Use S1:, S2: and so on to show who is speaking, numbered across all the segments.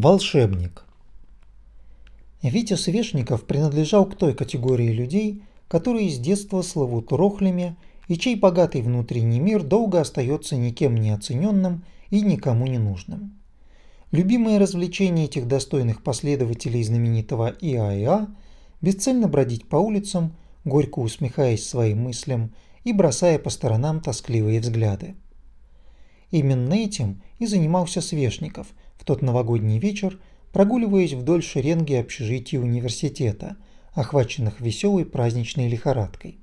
S1: Волшебник. Витя Свешников принадлежал к той категории людей, которые с детства слывут рохлями и чей богатый внутренний мир долго остается никем не оцененным и никому не нужным. Любимое развлечение этих достойных последователей знаменитого ИАИА – бесцельно бродить по улицам, горько усмехаясь своим мыслям и бросая по сторонам тоскливые взгляды. Именно этим и занимался Свешников – в тот новогодний вечер, прогуливаясь вдоль шеренги общежитий университета, охваченных веселой праздничной лихорадкой.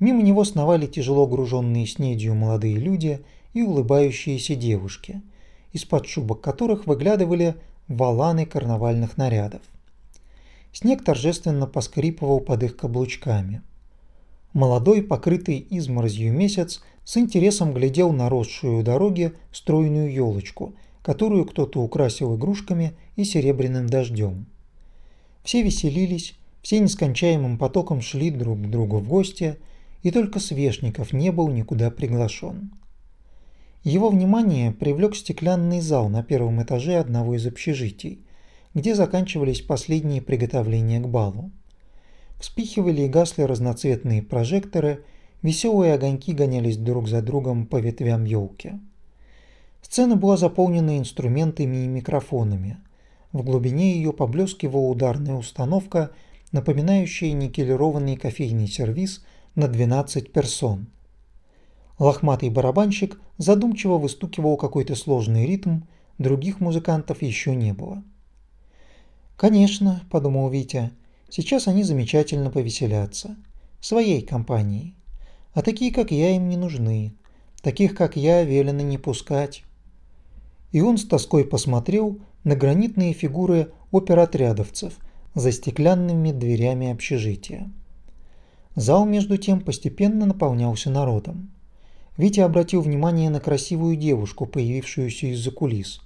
S1: Мимо него сновали тяжело груженные снедью молодые люди и улыбающиеся девушки, из-под шубок которых выглядывали валаны карнавальных нарядов. Снег торжественно поскрипывал под их каблучками. Молодой, покрытый изморозью месяц, с интересом глядел на росшую у дороги стройную елочку которую кто-то украсил игрушками и серебряным дождем. Все веселились, все нескончаемым потоком шли друг к другу в гости, и только Свешников не был никуда приглашен. Его внимание привлек стеклянный зал на первом этаже одного из общежитий, где заканчивались последние приготовления к балу. Вспихивали и гасли разноцветные прожекторы, веселые огоньки гонялись друг за другом по ветвям елки. Сцена была заполнена инструментами и микрофонами. В глубине ее поблескивала ударная установка, напоминающая никелированный кофейный сервиз на 12 персон. Лохматый барабанщик задумчиво выстукивал какой-то сложный ритм, других музыкантов еще не было. «Конечно», – подумал Витя, – «сейчас они замечательно повеселятся. Своей компанией. А такие, как я, им не нужны. Таких, как я, велено не пускать» и он с тоской посмотрел на гранитные фигуры оперотрядовцев за стеклянными дверями общежития. Зал между тем постепенно наполнялся народом. Витя обратил внимание на красивую девушку, появившуюся из-за кулис.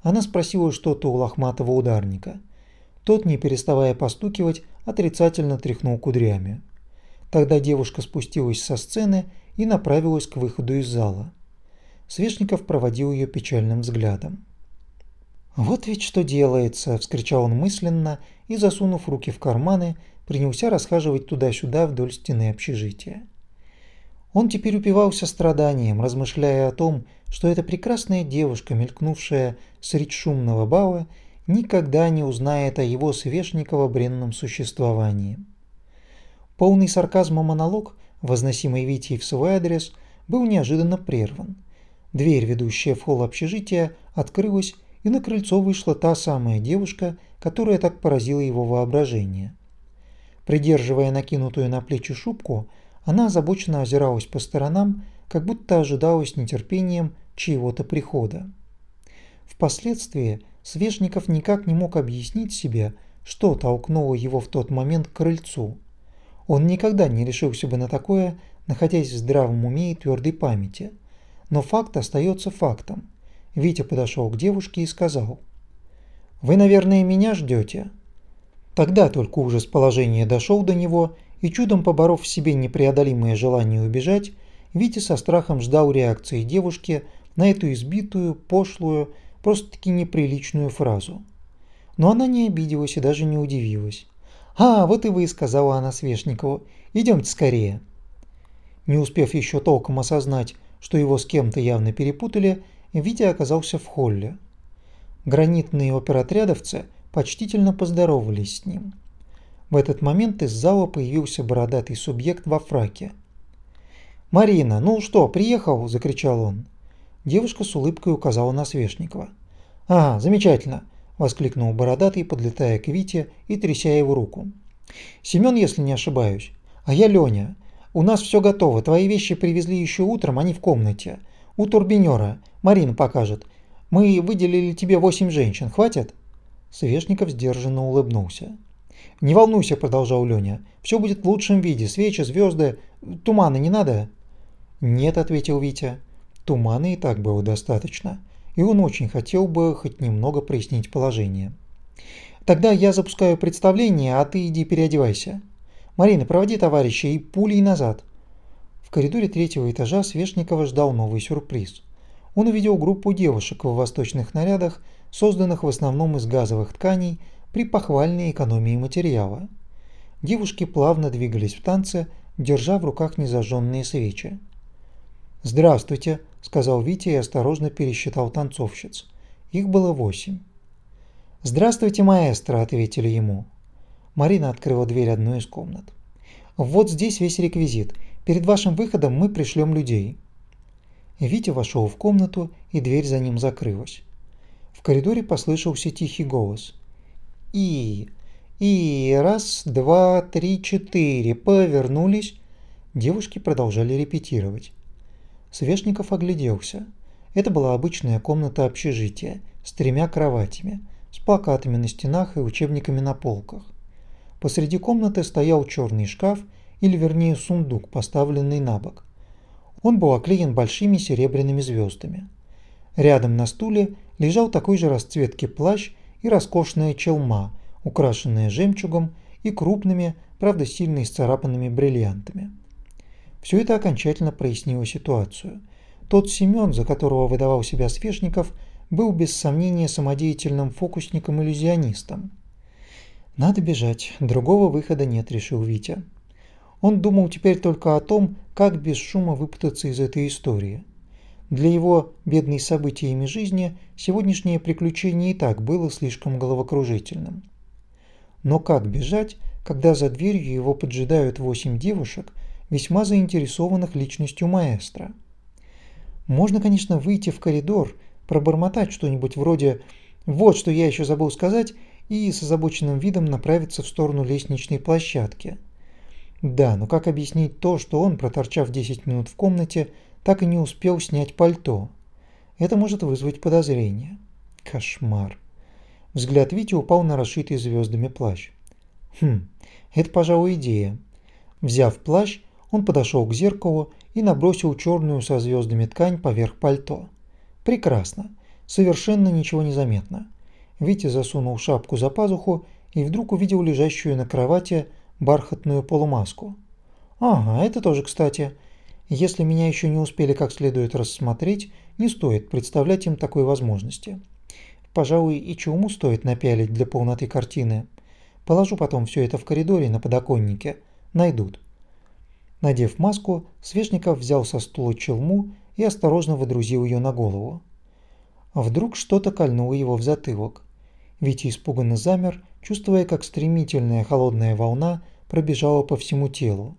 S1: Она спросила что-то у лохматого ударника. Тот, не переставая постукивать, отрицательно тряхнул кудрями. Тогда девушка спустилась со сцены и направилась к выходу из зала. Свешников проводил ее печальным взглядом. «Вот ведь что делается!» – вскричал он мысленно и, засунув руки в карманы, принялся расхаживать туда-сюда вдоль стены общежития. Он теперь упивался страданием, размышляя о том, что эта прекрасная девушка, мелькнувшая средь шумного бала, никогда не узнает о его Свешниково бренном существовании. Полный сарказма монолог, возносимый Витей в свой адрес, был неожиданно прерван – Дверь, ведущая в холл общежития, открылась, и на крыльцо вышла та самая девушка, которая так поразила его воображение. Придерживая накинутую на плечи шубку, она озабоченно озиралась по сторонам, как будто ожидала с нетерпением чьего-то прихода. Впоследствии Свешников никак не мог объяснить себе, что толкнуло его в тот момент к крыльцу. Он никогда не решился бы на такое, находясь в здравом уме и твердой памяти – но факт остается фактом. Витя подошел к девушке и сказал. «Вы, наверное, меня ждете?» Тогда только ужас положения дошел до него, и чудом поборов в себе непреодолимое желание убежать, Витя со страхом ждал реакции девушки на эту избитую, пошлую, просто-таки неприличную фразу. Но она не обиделась и даже не удивилась. «А, вот и вы», — сказала она Свешникову, — «идемте скорее». Не успев еще толком осознать, что его с кем-то явно перепутали, Витя оказался в холле. Гранитные оперотрядовцы почтительно поздоровались с ним. В этот момент из зала появился бородатый субъект во фраке. «Марина, ну что, приехал?» – закричал он. Девушка с улыбкой указала на Свешникова. «А, замечательно!» – воскликнул бородатый, подлетая к Вите и тряся его руку. «Семен, если не ошибаюсь. А я Леня. У нас все готово. Твои вещи привезли еще утром, они в комнате. У турбинера. Марина покажет. Мы выделили тебе восемь женщин. Хватит?» Свешников сдержанно улыбнулся. «Не волнуйся», – продолжал Леня. «Все будет в лучшем виде. Свечи, звезды. Тумана не надо?» «Нет», – ответил Витя. Тумана и так было достаточно. И он очень хотел бы хоть немного прояснить положение. «Тогда я запускаю представление, а ты иди переодевайся». «Марина, проводи товарища и пулей назад». В коридоре третьего этажа Свешникова ждал новый сюрприз. он увидел группу девушек в восточных нарядах, созданных в основном из газовых тканей при похвальной экономии материала. Девушки плавно двигались в танце, держа в руках незажженные свечи. «Здравствуйте», – сказал Витя и осторожно пересчитал танцовщиц. Их было восемь. «Здравствуйте, маэстро», – ответили ему. Марина открыла дверь одной из комнат. «Вот здесь весь реквизит. Перед вашим выходом мы пришлем людей». Витя вошел в комнату, и дверь за ним закрылась. В коридоре послышался тихий голос. «И... и... раз, два, три, четыре... повернулись...» Девушки продолжали репетировать. Свешников огляделся. Это была обычная комната общежития с тремя кроватями, с плакатами на стенах и учебниками на полках. Посреди комнаты стоял черный шкаф, или вернее сундук, поставленный на бок. Он был оклеен большими серебряными звездами. Рядом на стуле лежал такой же расцветки плащ и роскошная челма, украшенная жемчугом и крупными, правда сильно исцарапанными бриллиантами. Все это окончательно прояснило ситуацию. Тот Семен, за которого выдавал себя Свешников, был без сомнения самодеятельным фокусником-иллюзионистом. «Надо бежать, другого выхода нет», – решил Витя. Он думал теперь только о том, как без шума выпутаться из этой истории. Для его бедной событиями жизни сегодняшнее приключение и так было слишком головокружительным. Но как бежать, когда за дверью его поджидают восемь девушек – весьма заинтересованных личностью маэстро. Можно, конечно, выйти в коридор, пробормотать что-нибудь вроде «Вот что я еще забыл сказать» и с озабоченным видом направиться в сторону лестничной площадки. Да, но как объяснить то, что он, проторчав 10 минут в комнате, так и не успел снять пальто? Это может вызвать подозрение. Кошмар. Взгляд Вити упал на расшитый звездами плащ. Хм, это, пожалуй, идея. Взяв плащ, он подошел к зеркалу и набросил черную со звездами ткань поверх пальто. Прекрасно. Совершенно ничего не заметно. Витя засунул шапку за пазуху и вдруг увидел лежащую на кровати бархатную полумаску. Ага, это тоже кстати. Если меня еще не успели как следует рассмотреть, не стоит представлять им такой возможности. Пожалуй, и чуму стоит напялить для полноты картины. Положу потом все это в коридоре на подоконнике. Найдут. Надев маску, Свешников взял со стула челму и осторожно выдрузил ее на голову. Вдруг что-то кольнуло его в затылок. Витя испуганно замер, чувствуя, как стремительная холодная волна пробежала по всему телу.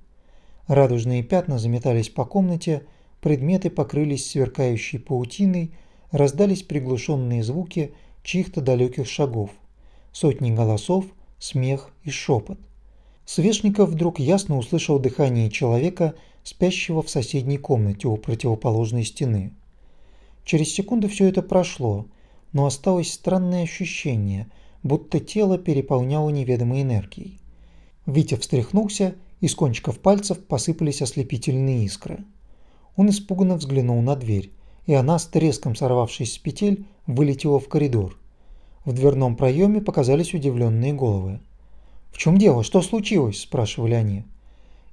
S1: Радужные пятна заметались по комнате, предметы покрылись сверкающей паутиной, раздались приглушенные звуки чьих-то далеких шагов, сотни голосов, смех и шепот. Свешников вдруг ясно услышал дыхание человека, спящего в соседней комнате у противоположной стены. Через секунду все это прошло, но осталось странное ощущение, будто тело переполняло неведомой энергией. Витя встряхнулся, из кончиков пальцев посыпались ослепительные искры. Он испуганно взглянул на дверь, и она, с треском сорвавшись с петель, вылетела в коридор. В дверном проеме показались удивленные головы. «В чем дело? Что случилось?» – спрашивали они.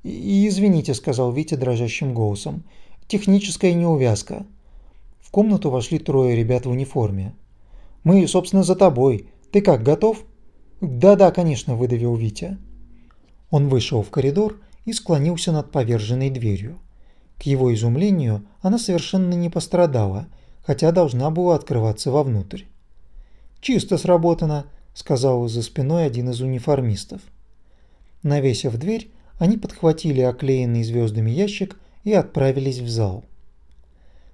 S1: И «Извините», – сказал Витя дрожащим голосом. «Техническая неувязка». В комнату вошли трое ребят в униформе. «Мы, собственно, за тобой. Ты как, готов?» «Да-да, конечно», – выдавил Витя. Он вышел в коридор и склонился над поверженной дверью. К его изумлению, она совершенно не пострадала, хотя должна была открываться вовнутрь. «Чисто сработано», сказал за спиной один из униформистов. Навесив дверь, они подхватили оклеенный звездами ящик и отправились в зал.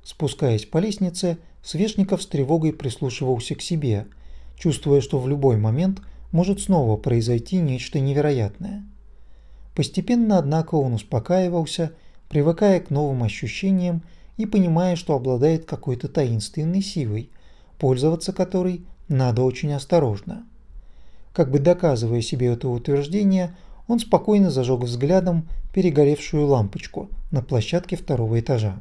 S1: Спускаясь по лестнице, Свешников с тревогой прислушивался к себе, чувствуя, что в любой момент может снова произойти нечто невероятное. Постепенно, однако, он успокаивался, привыкая к новым ощущениям и понимая, что обладает какой-то таинственной силой, пользоваться которой надо очень осторожно. Как бы доказывая себе это утверждение, он спокойно зажег взглядом перегоревшую лампочку на площадке второго этажа.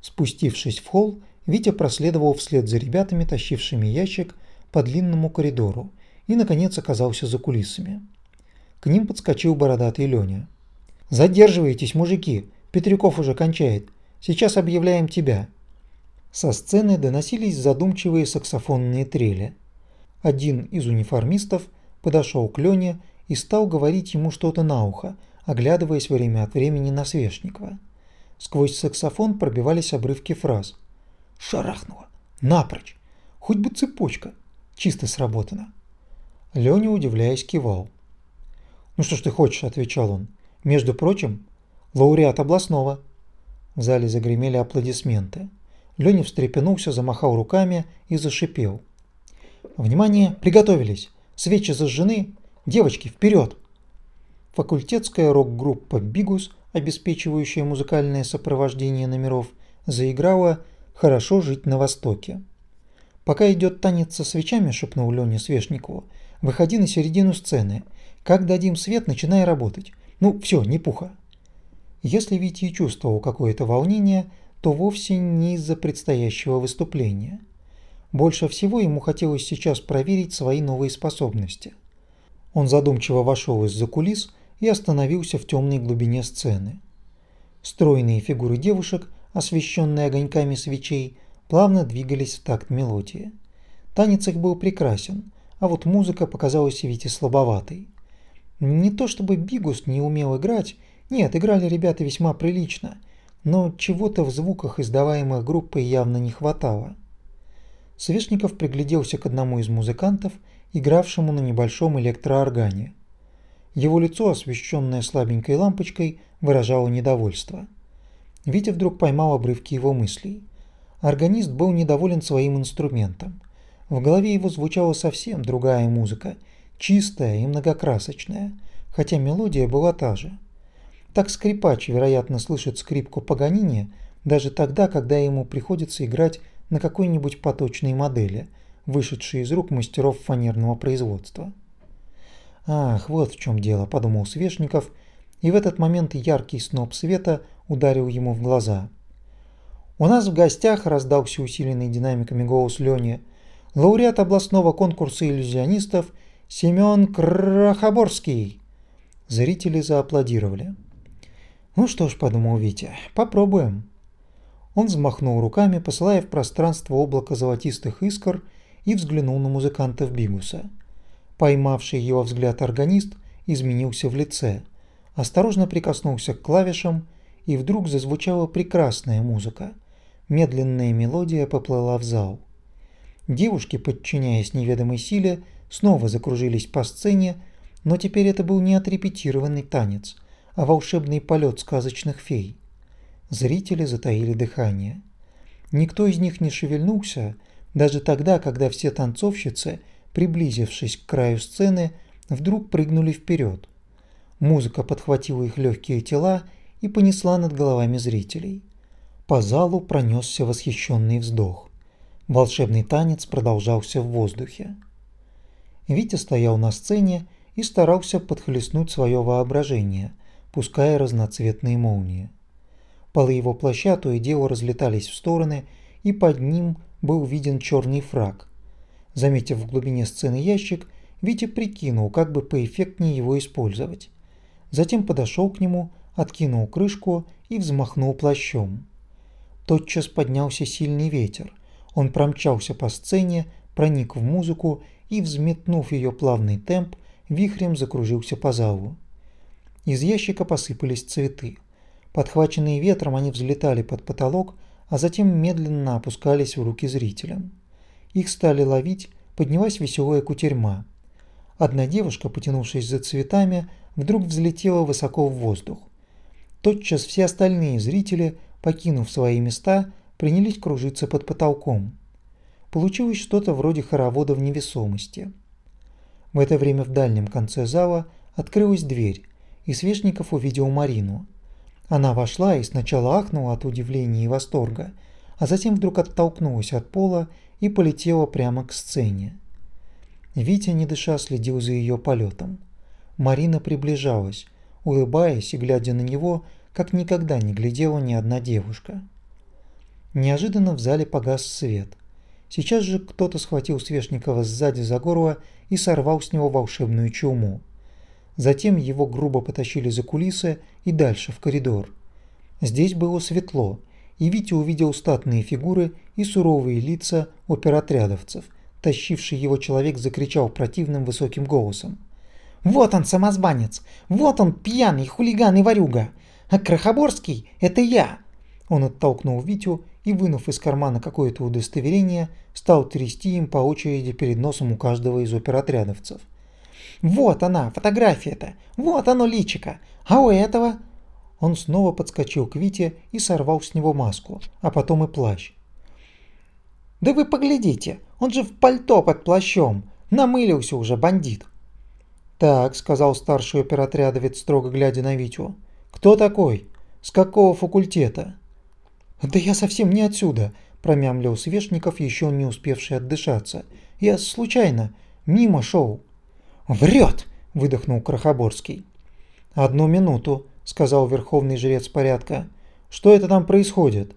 S1: Спустившись в холл, Витя проследовал вслед за ребятами, тащившими ящик по длинному коридору, и, наконец, оказался за кулисами. К ним подскочил бородатый Леня. «Задерживайтесь, мужики! Петрюков уже кончает. Сейчас объявляем тебя». Со сцены доносились задумчивые саксофонные трели. Один из униформистов подошел к Лене и стал говорить ему что-то на ухо, оглядываясь время от времени на Свешникова. Сквозь саксофон пробивались обрывки фраз. «Шарахнуло! Напрочь! Хоть бы цепочка! Чисто сработано!» Леня, удивляясь, кивал. «Ну что ж ты хочешь?» – отвечал он. «Между прочим, лауреат областного». В зале загремели аплодисменты. Леня встрепенулся, замахал руками и зашипел. «Внимание! Приготовились! Свечи зажжены! Девочки, вперед!» Факультетская рок-группа «Бигус», обеспечивающая музыкальное сопровождение номеров, заиграла «Хорошо жить на Востоке». «Пока идет танец со свечами», – шепнул Леня Свешникову, – «выходи на середину сцены. Как дадим свет, начинай работать. Ну, все, не пуха». Если Витя чувствовал какое-то волнение, то вовсе не из-за предстоящего выступления. Больше всего ему хотелось сейчас проверить свои новые способности. Он задумчиво вошел из-за кулис и остановился в темной глубине сцены. Стройные фигуры девушек, освещенные огоньками свечей, плавно двигались в такт мелодии. Танец их был прекрасен, а вот музыка показалась Вите слабоватой. Не то чтобы Бигус не умел играть, нет, играли ребята весьма прилично, но чего-то в звуках, издаваемых группой, явно не хватало. Свешников пригляделся к одному из музыкантов, игравшему на небольшом электрооргане. Его лицо, освещенное слабенькой лампочкой, выражало недовольство. Витя вдруг поймал обрывки его мыслей. Органист был недоволен своим инструментом. В голове его звучала совсем другая музыка, чистая и многокрасочная, хотя мелодия была та же. Так скрипач, вероятно, слышит скрипку Паганини даже тогда, когда ему приходится играть на какой-нибудь поточной модели, вышедшей из рук мастеров фанерного производства. «Ах, вот в чем дело», – подумал Свешников, и в этот момент яркий сноп света ударил ему в глаза. «У нас в гостях», – раздался усиленный динамиками голос Лёни, – «лауреат областного конкурса иллюзионистов Семён Крахоборский». Зрители зааплодировали. «Ну что ж», – подумал Витя, – «попробуем». Он взмахнул руками, посылая в пространство облако золотистых искр и взглянул на музыкантов Бигуса. Поймавший его взгляд органист изменился в лице, осторожно прикоснулся к клавишам, и вдруг зазвучала прекрасная музыка. Медленная мелодия поплыла в зал. Девушки, подчиняясь неведомой силе, снова закружились по сцене, но теперь это был не отрепетированный танец, а волшебный полет сказочных фей. Зрители затаили дыхание. Никто из них не шевельнулся, даже тогда, когда все танцовщицы, приблизившись к краю сцены, вдруг прыгнули вперед. Музыка подхватила их легкие тела и понесла над головами зрителей. По залу пронесся восхищенный вздох. Волшебный танец продолжался в воздухе. Витя стоял на сцене и старался подхлестнуть свое воображение, пуская разноцветные молнии. Полы его плаща то и дело разлетались в стороны, и под ним был виден черный фраг. Заметив в глубине сцены ящик, Витя прикинул, как бы поэффектнее его использовать. Затем подошел к нему, откинул крышку и взмахнул плащом. Тотчас поднялся сильный ветер. Он промчался по сцене, проник в музыку и, взметнув ее плавный темп, вихрем закружился по залу. Из ящика посыпались цветы. Подхваченные ветром, они взлетали под потолок, а затем медленно опускались в руки зрителям. Их стали ловить, поднялась веселая кутерьма. Одна девушка, потянувшись за цветами, вдруг взлетела высоко в воздух. Тотчас все остальные зрители, покинув свои места, принялись кружиться под потолком. Получилось что-то вроде хоровода в невесомости. В это время в дальнем конце зала открылась дверь, и Свешников увидел Марину – она вошла и сначала ахнула от удивления и восторга, а затем вдруг оттолкнулась от пола и полетела прямо к сцене. Витя, не дыша, следил за ее полетом. Марина приближалась, улыбаясь и глядя на него, как никогда не глядела ни одна девушка. Неожиданно в зале погас свет. Сейчас же кто-то схватил Свешникова сзади за горло и сорвал с него волшебную чуму. Затем его грубо потащили за кулисы и дальше в коридор. Здесь было светло, и Витя увидел статные фигуры и суровые лица оперотрядовцев. Тащивший его человек закричал противным высоким голосом. «Вот он, самозванец! Вот он, пьяный хулиган и ворюга! А Крахоборский – это я!» Он оттолкнул Витю и, вынув из кармана какое-то удостоверение, стал трясти им по очереди перед носом у каждого из оперотрядовцев. «Вот она, фотография-то! Вот оно личико! А у этого...» Он снова подскочил к Вите и сорвал с него маску, а потом и плащ. «Да вы поглядите, он же в пальто под плащом! Намылился уже бандит!» «Так», — сказал старший оперотрядовец, строго глядя на Витю. «Кто такой? С какого факультета?» «Да я совсем не отсюда», – промямлил Свешников, еще не успевший отдышаться. «Я случайно, мимо шел». «Врет!» – выдохнул Крохоборский. «Одну минуту», – сказал верховный жрец порядка. «Что это там происходит?»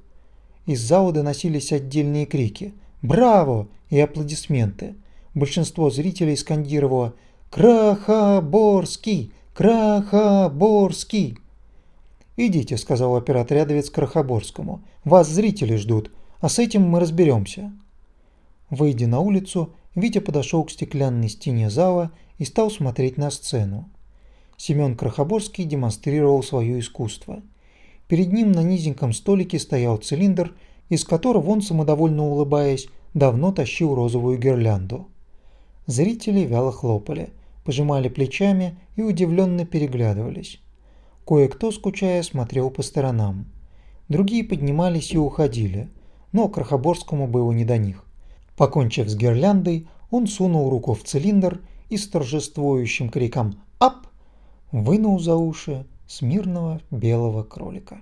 S1: Из зала доносились отдельные крики «Браво!» и аплодисменты. Большинство зрителей скандировало «Крахоборский! Крахоборский!» «Идите», — сказал оперотрядовец Крохоборскому. «Вас зрители ждут, а с этим мы разберемся». Выйдя на улицу, Витя подошел к стеклянной стене зала и стал смотреть на сцену. Семен Крохоборский демонстрировал свое искусство. Перед ним на низеньком столике стоял цилиндр, из которого он, самодовольно улыбаясь, давно тащил розовую гирлянду. Зрители вяло хлопали, пожимали плечами и удивленно переглядывались. Кое-кто, скучая, смотрел по сторонам. Другие поднимались и уходили, но Крохоборскому было не до них. Покончив с гирляндой, он сунул руку в цилиндр и с торжествующим криком «Ап!» вынул за уши смирного белого кролика.